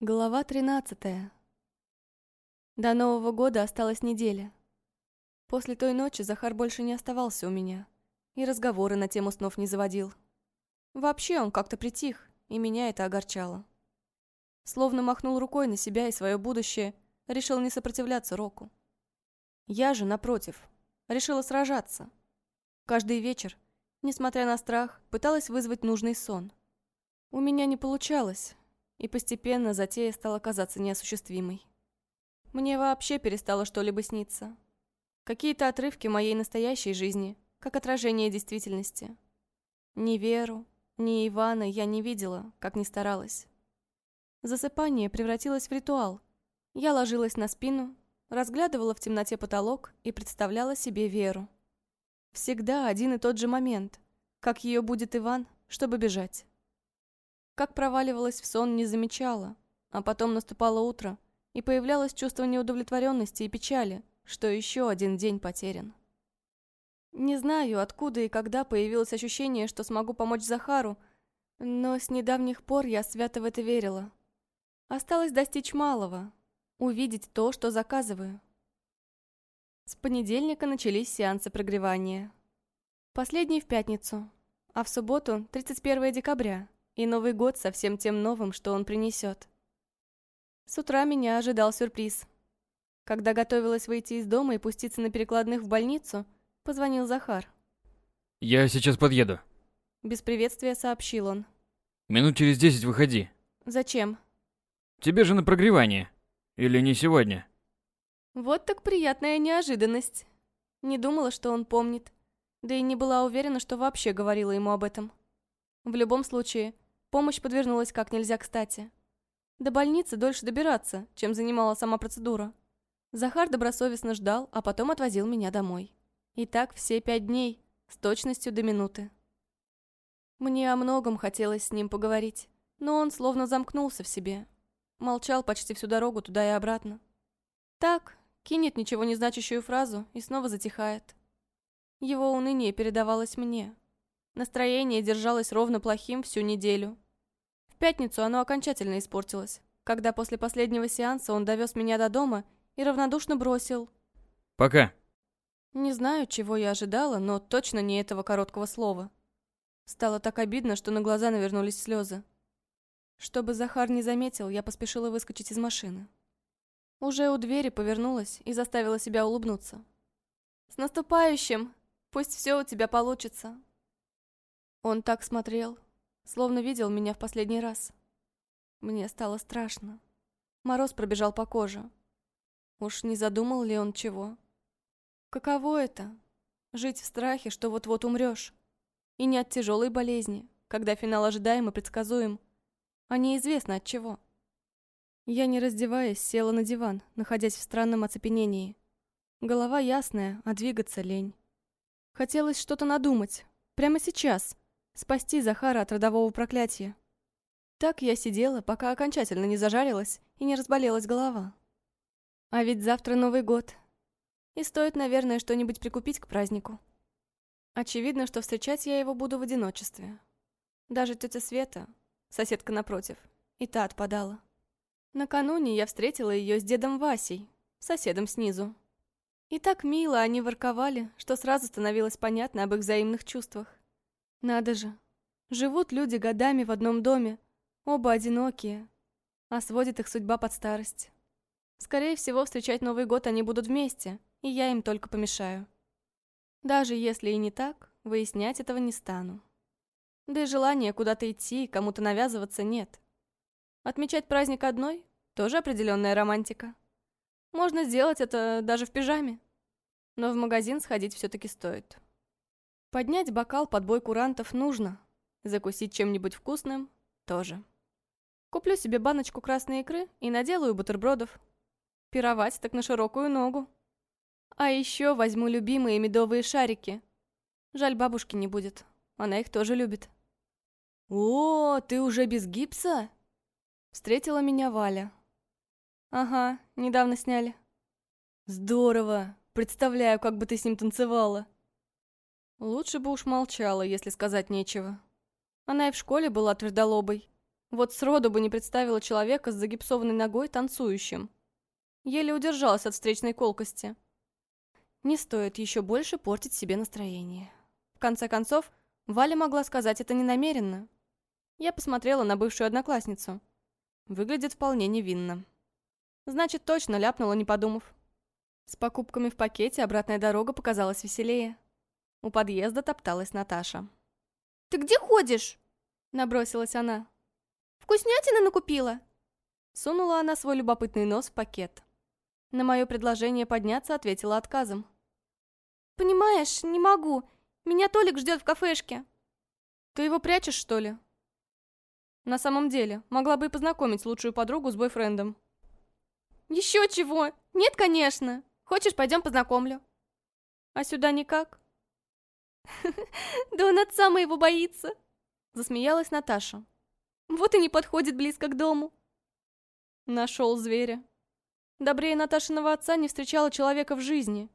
Глава 13. До Нового года осталась неделя. После той ночи Захар больше не оставался у меня. И разговоры на тему снов не заводил. Вообще он как-то притих, и меня это огорчало. Словно махнул рукой на себя и свое будущее, решил не сопротивляться Року. Я же, напротив, решила сражаться. Каждый вечер, несмотря на страх, пыталась вызвать нужный сон. У меня не получалось, и постепенно затея стала казаться неосуществимой. Мне вообще перестало что-либо сниться. Какие-то отрывки моей настоящей жизни, как отражение действительности. Ни Веру, ни Ивана я не видела, как ни старалась. Засыпание превратилось в ритуал. Я ложилась на спину, разглядывала в темноте потолок и представляла себе Веру. Всегда один и тот же момент, как ее будет Иван, чтобы бежать. Как проваливалась в сон, не замечала. А потом наступало утро, и появлялось чувство неудовлетворенности и печали, что еще один день потерян. Не знаю, откуда и когда появилось ощущение, что смогу помочь Захару, но с недавних пор я свято в это верила. Осталось достичь малого, увидеть то, что заказываю. С понедельника начались сеансы прогревания. Последний в пятницу, а в субботу, 31 декабря, и Новый год со всем тем новым, что он принесет. С утра меня ожидал сюрприз. Когда готовилась выйти из дома и пуститься на перекладных в больницу, позвонил Захар. «Я сейчас подъеду». Без приветствия сообщил он. «Минут через десять выходи». «Зачем?» «Тебе же на прогревание. Или не сегодня?» Вот так приятная неожиданность. Не думала, что он помнит. Да и не была уверена, что вообще говорила ему об этом. В любом случае, Помощь подвернулась как нельзя кстати. До больницы дольше добираться, чем занимала сама процедура. Захар добросовестно ждал, а потом отвозил меня домой. И так все пять дней, с точностью до минуты. Мне о многом хотелось с ним поговорить, но он словно замкнулся в себе. Молчал почти всю дорогу туда и обратно. Так, кинет ничего не значащую фразу и снова затихает. Его уныние передавалось мне. Настроение держалось ровно плохим всю неделю. В пятницу оно окончательно испортилось, когда после последнего сеанса он довез меня до дома и равнодушно бросил. «Пока». Не знаю, чего я ожидала, но точно не этого короткого слова. Стало так обидно, что на глаза навернулись слезы. Чтобы Захар не заметил, я поспешила выскочить из машины. Уже у двери повернулась и заставила себя улыбнуться. «С наступающим! Пусть все у тебя получится!» Он так смотрел, словно видел меня в последний раз. Мне стало страшно. Мороз пробежал по коже. Уж не задумал ли он чего? Каково это? Жить в страхе, что вот-вот умрешь. И не от тяжелой болезни, когда финал ожидаем и предсказуем, а неизвестно от чего. Я, не раздеваясь, села на диван, находясь в странном оцепенении. Голова ясная, а двигаться лень. Хотелось что-то надумать. Прямо сейчас. Спасти Захара от родового проклятия. Так я сидела, пока окончательно не зажарилась и не разболелась голова. А ведь завтра Новый год. И стоит, наверное, что-нибудь прикупить к празднику. Очевидно, что встречать я его буду в одиночестве. Даже тетя Света, соседка напротив, и та отпадала. Накануне я встретила ее с дедом Васей, соседом снизу. И так мило они ворковали, что сразу становилось понятно об их взаимных чувствах. Надо же. Живут люди годами в одном доме, оба одинокие, а сводит их судьба под старость. Скорее всего, встречать Новый год они будут вместе, и я им только помешаю. Даже если и не так, выяснять этого не стану. Да и желания куда-то идти, кому-то навязываться нет. Отмечать праздник одной – тоже определенная романтика. Можно сделать это даже в пижаме. Но в магазин сходить все-таки стоит. Поднять бокал под бой курантов нужно. Закусить чем-нибудь вкусным тоже. Куплю себе баночку красной икры и наделаю бутербродов. Пировать так на широкую ногу. А еще возьму любимые медовые шарики. Жаль, бабушки не будет. Она их тоже любит. «О, ты уже без гипса?» Встретила меня Валя. «Ага, недавно сняли». «Здорово! Представляю, как бы ты с ним танцевала!» Лучше бы уж молчала, если сказать нечего. Она и в школе была твердолобой. Вот сроду бы не представила человека с загипсованной ногой танцующим. Еле удержалась от встречной колкости. Не стоит еще больше портить себе настроение. В конце концов, Валя могла сказать это ненамеренно. Я посмотрела на бывшую одноклассницу. Выглядит вполне невинно. Значит, точно ляпнула, не подумав. С покупками в пакете обратная дорога показалась веселее. У подъезда топталась Наташа. «Ты где ходишь?» Набросилась она. «Вкуснятины накупила?» Сунула она свой любопытный нос в пакет. На мое предложение подняться ответила отказом. «Понимаешь, не могу. Меня Толик ждет в кафешке». «Ты его прячешь, что ли?» «На самом деле, могла бы и познакомить лучшую подругу с бойфрендом». «Еще чего? Нет, конечно. Хочешь, пойдем познакомлю?» «А сюда никак?» «Да он отца моего боится!» Засмеялась Наташа. «Вот и не подходит близко к дому!» Нашел зверя. Добрее Наташиного отца не встречала человека в жизни.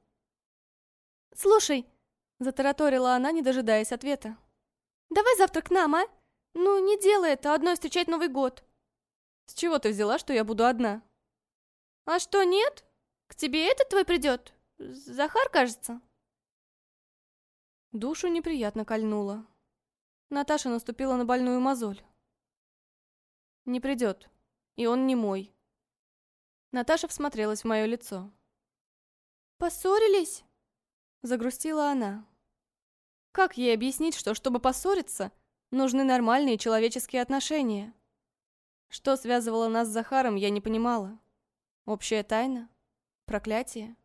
«Слушай!» Затараторила она, не дожидаясь ответа. «Давай завтра к нам, а? Ну, не делай это, одной встречать Новый год!» «С чего ты взяла, что я буду одна?» «А что, нет? К тебе этот твой придет? Захар, кажется?» Душу неприятно кольнуло. Наташа наступила на больную мозоль. «Не придет. И он не мой». Наташа всмотрелась в мое лицо. «Поссорились?» Загрустила она. Как ей объяснить, что, чтобы поссориться, нужны нормальные человеческие отношения? Что связывало нас с Захаром, я не понимала. Общая тайна? Проклятие?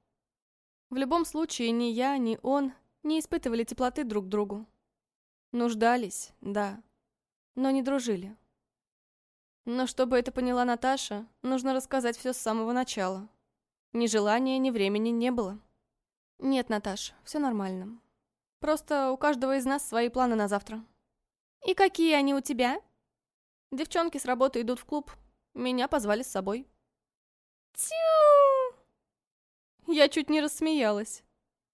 В любом случае, ни я, ни он не испытывали теплоты друг к другу. Нуждались, да, но не дружили. Но чтобы это поняла Наташа, нужно рассказать все с самого начала. Ни желания, ни времени не было. Нет, Наташ, все нормально. Просто у каждого из нас свои планы на завтра. И какие они у тебя? Девчонки с работы идут в клуб. Меня позвали с собой. Тю! Я чуть не рассмеялась.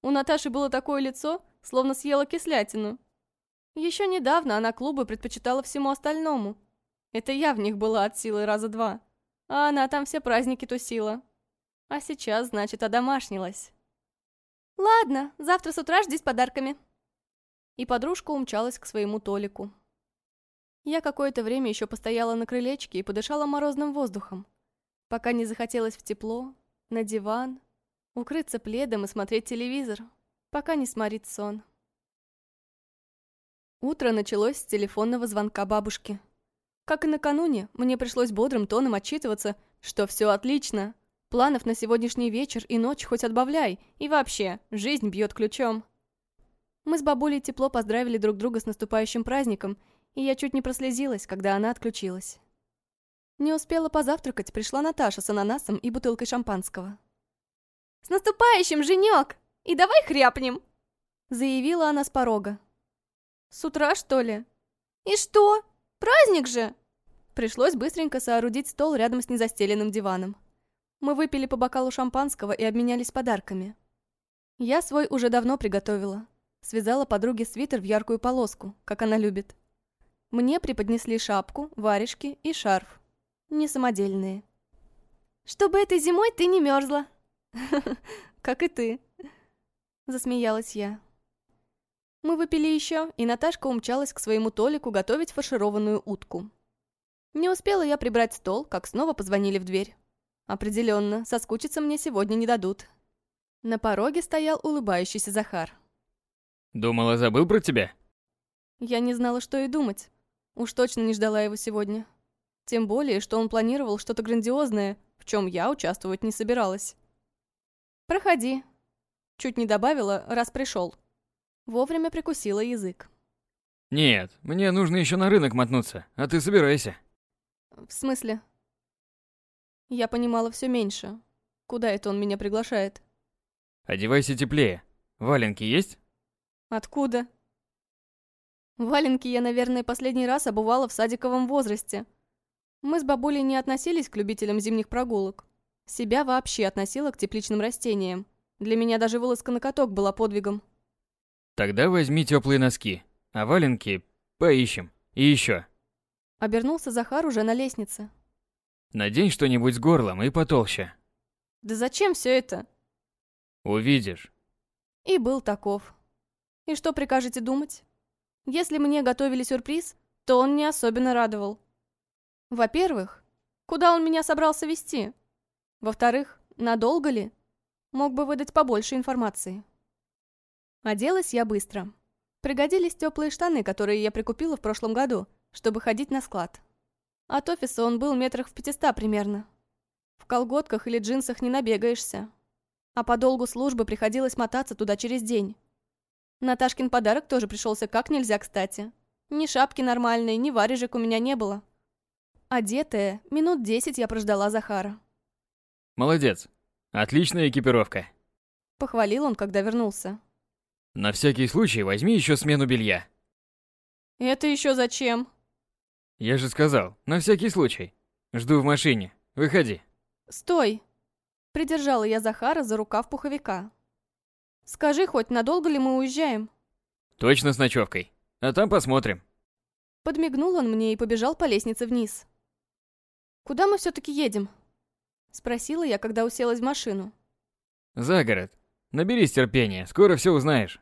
У Наташи было такое лицо, словно съела кислятину. Еще недавно она клубы предпочитала всему остальному. Это я в них была от силы раза два. А она там все праздники тусила. А сейчас, значит, одомашнилась. Ладно, завтра с утра жди с подарками. И подружка умчалась к своему Толику. Я какое-то время еще постояла на крылечке и подышала морозным воздухом, пока не захотелось в тепло, на диван, укрыться пледом и смотреть телевизор, пока не сморит сон. Утро началось с телефонного звонка бабушки. Как и накануне, мне пришлось бодрым тоном отчитываться, что все отлично. Планов на сегодняшний вечер и ночь хоть отбавляй, и вообще, жизнь бьет ключом. Мы с бабулей тепло поздравили друг друга с наступающим праздником, и я чуть не прослезилась, когда она отключилась. Не успела позавтракать, пришла Наташа с ананасом и бутылкой шампанского. «С наступающим, женек! И давай хряпнем!» Заявила она с порога. «С утра, что ли?» «И что? Праздник же!» Пришлось быстренько соорудить стол рядом с незастеленным диваном. Мы выпили по бокалу шампанского и обменялись подарками. Я свой уже давно приготовила. Связала подруге свитер в яркую полоску, как она любит. Мне преподнесли шапку, варежки и шарф. Не самодельные. «Чтобы этой зимой ты не мерзла», «Как и ты», — засмеялась я. Мы выпили еще, и Наташка умчалась к своему Толику готовить фаршированную утку. Не успела я прибрать стол, как снова позвонили в дверь. Определенно, соскучиться мне сегодня не дадут. На пороге стоял улыбающийся Захар. «Думала, забыл про тебя?» Я не знала, что и думать. Уж точно не ждала его сегодня. Тем более, что он планировал что-то грандиозное, в чем я участвовать не собиралась. «Проходи». Чуть не добавила, раз пришел. Вовремя прикусила язык. «Нет, мне нужно еще на рынок мотнуться, а ты собирайся». «В смысле?» Я понимала все меньше. Куда это он меня приглашает? «Одевайся теплее. Валенки есть?» «Откуда?» Валенки я, наверное, последний раз обувала в садиковом возрасте. Мы с бабулей не относились к любителям зимних прогулок. Себя вообще относила к тепличным растениям. Для меня даже вылазка на каток была подвигом. Тогда возьми теплые носки, а валенки поищем. И еще. Обернулся Захар уже на лестнице. Надень что-нибудь с горлом и потолще. Да зачем все это? Увидишь. И был таков. И что прикажете думать? Если мне готовили сюрприз, то он не особенно радовал. Во-первых, куда он меня собрался вести? Во-вторых, надолго ли? Мог бы выдать побольше информации. Оделась я быстро. Пригодились теплые штаны, которые я прикупила в прошлом году, чтобы ходить на склад. От офиса он был метрах в пятиста примерно. В колготках или джинсах не набегаешься. А по долгу службы приходилось мотаться туда через день. Наташкин подарок тоже пришелся как нельзя кстати. Ни шапки нормальной, ни варежек у меня не было. Одетая, минут десять я прождала Захара. Молодец. Отличная экипировка. Похвалил он, когда вернулся. На всякий случай возьми еще смену белья. Это еще зачем? Я же сказал, на всякий случай. Жду в машине. Выходи. Стой! Придержала я Захара за рукав пуховика. Скажи хоть, надолго ли мы уезжаем? Точно с ночевкой. А там посмотрим. Подмигнул он мне и побежал по лестнице вниз. Куда мы все-таки едем? Спросила я, когда уселась в машину. За город. Наберись терпения, скоро все узнаешь.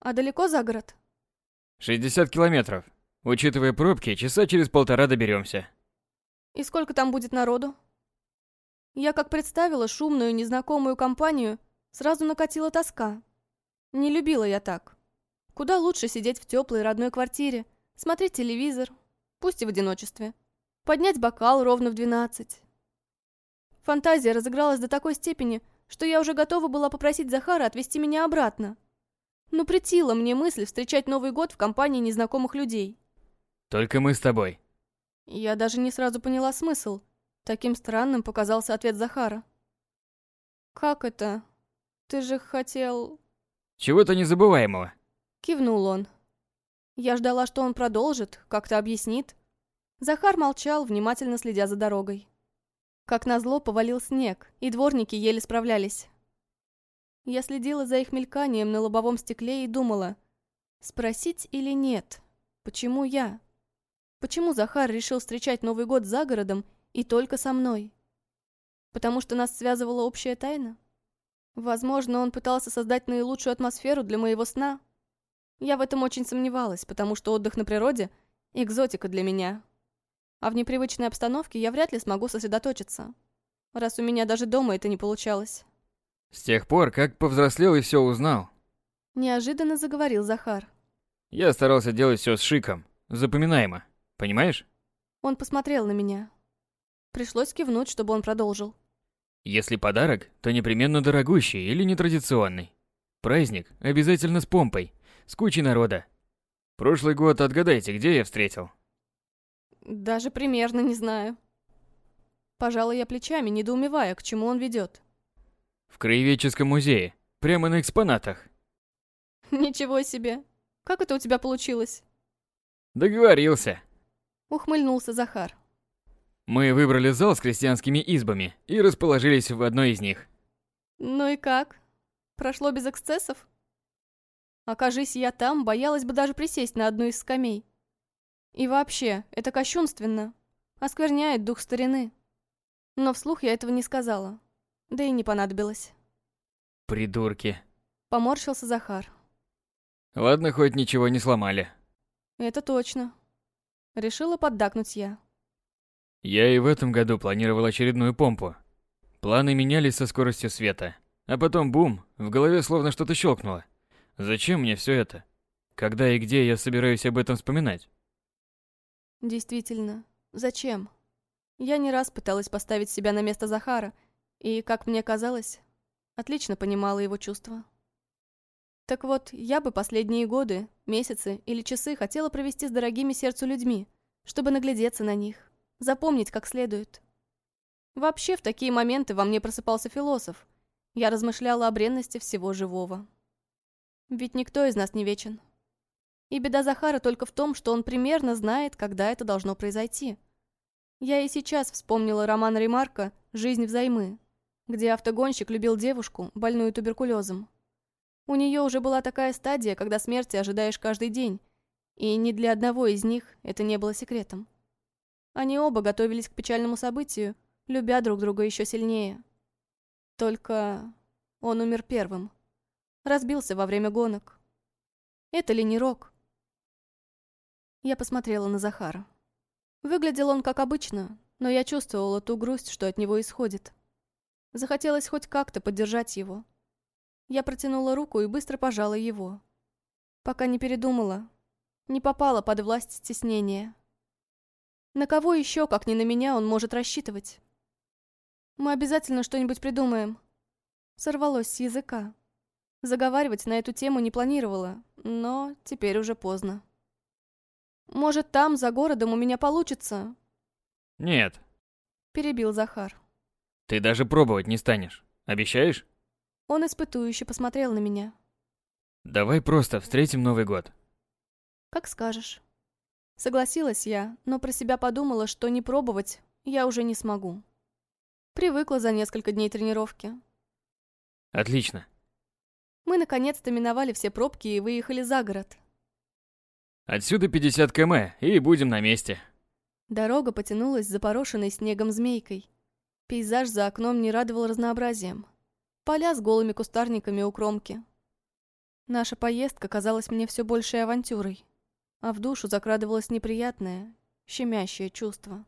А далеко за город? 60 километров. Учитывая пробки, часа через полтора доберемся. И сколько там будет народу? Я как представила шумную, незнакомую компанию, сразу накатила тоска. Не любила я так. Куда лучше сидеть в теплой родной квартире, смотреть телевизор, пусть и в одиночестве, поднять бокал ровно в двенадцать. Фантазия разыгралась до такой степени, что я уже готова была попросить Захара отвезти меня обратно. Но притила мне мысль встречать Новый год в компании незнакомых людей. Только мы с тобой. Я даже не сразу поняла смысл. Таким странным показался ответ Захара. «Как это? Ты же хотел...» Чего-то незабываемого. Кивнул он. Я ждала, что он продолжит, как-то объяснит. Захар молчал, внимательно следя за дорогой. Как назло, повалил снег, и дворники еле справлялись. Я следила за их мельканием на лобовом стекле и думала, спросить или нет, почему я? Почему Захар решил встречать Новый год за городом и только со мной? Потому что нас связывала общая тайна? Возможно, он пытался создать наилучшую атмосферу для моего сна. Я в этом очень сомневалась, потому что отдых на природе — экзотика для меня. А в непривычной обстановке я вряд ли смогу сосредоточиться, раз у меня даже дома это не получалось. С тех пор, как повзрослел и все узнал. Неожиданно заговорил Захар. Я старался делать все с шиком, запоминаемо. Понимаешь? Он посмотрел на меня. Пришлось кивнуть, чтобы он продолжил. Если подарок, то непременно дорогущий или нетрадиционный. Праздник обязательно с помпой, с кучей народа. Прошлый год отгадайте, где я встретил? Даже примерно не знаю. Пожалуй, я плечами, недоумевая, к чему он ведет. В Краеведческом музее, прямо на экспонатах. Ничего себе. Как это у тебя получилось? Договорился. Ухмыльнулся Захар. Мы выбрали зал с крестьянскими избами и расположились в одной из них. Ну и как? Прошло без эксцессов? Окажись я там, боялась бы даже присесть на одну из скамей. И вообще, это кощунственно. Оскверняет дух старины. Но вслух я этого не сказала. Да и не понадобилось. Придурки. Поморщился Захар. Ладно, хоть ничего не сломали. Это точно. Решила поддакнуть я. Я и в этом году планировал очередную помпу. Планы менялись со скоростью света. А потом бум, в голове словно что-то щелкнуло. Зачем мне все это? Когда и где я собираюсь об этом вспоминать? Действительно, зачем? Я не раз пыталась поставить себя на место Захара, и, как мне казалось, отлично понимала его чувства. Так вот, я бы последние годы, месяцы или часы хотела провести с дорогими сердцу людьми, чтобы наглядеться на них, запомнить как следует. Вообще, в такие моменты во мне просыпался философ. Я размышляла о бренности всего живого. Ведь никто из нас не вечен. И беда Захара только в том, что он примерно знает, когда это должно произойти. Я и сейчас вспомнила роман Ремарка «Жизнь взаймы», где автогонщик любил девушку, больную туберкулезом. У нее уже была такая стадия, когда смерти ожидаешь каждый день, и ни для одного из них это не было секретом. Они оба готовились к печальному событию, любя друг друга еще сильнее. Только он умер первым. Разбился во время гонок. Это ли не рок? Я посмотрела на Захара. Выглядел он как обычно, но я чувствовала ту грусть, что от него исходит. Захотелось хоть как-то поддержать его. Я протянула руку и быстро пожала его. Пока не передумала, не попала под власть стеснения. На кого еще, как не на меня, он может рассчитывать? Мы обязательно что-нибудь придумаем. Сорвалось с языка. Заговаривать на эту тему не планировала, но теперь уже поздно. Может, там, за городом, у меня получится? Нет. Перебил Захар. Ты даже пробовать не станешь. Обещаешь? Он испытующе посмотрел на меня. Давай просто встретим Новый год. Как скажешь. Согласилась я, но про себя подумала, что не пробовать я уже не смогу. Привыкла за несколько дней тренировки. Отлично. Мы наконец-то миновали все пробки и выехали за город. Отсюда 50 км, и будем на месте. Дорога потянулась запорошенной снегом змейкой. Пейзаж за окном не радовал разнообразием. Поля с голыми кустарниками у кромки. Наша поездка казалась мне все большей авантюрой а в душу закрадывалось неприятное, щемящее чувство.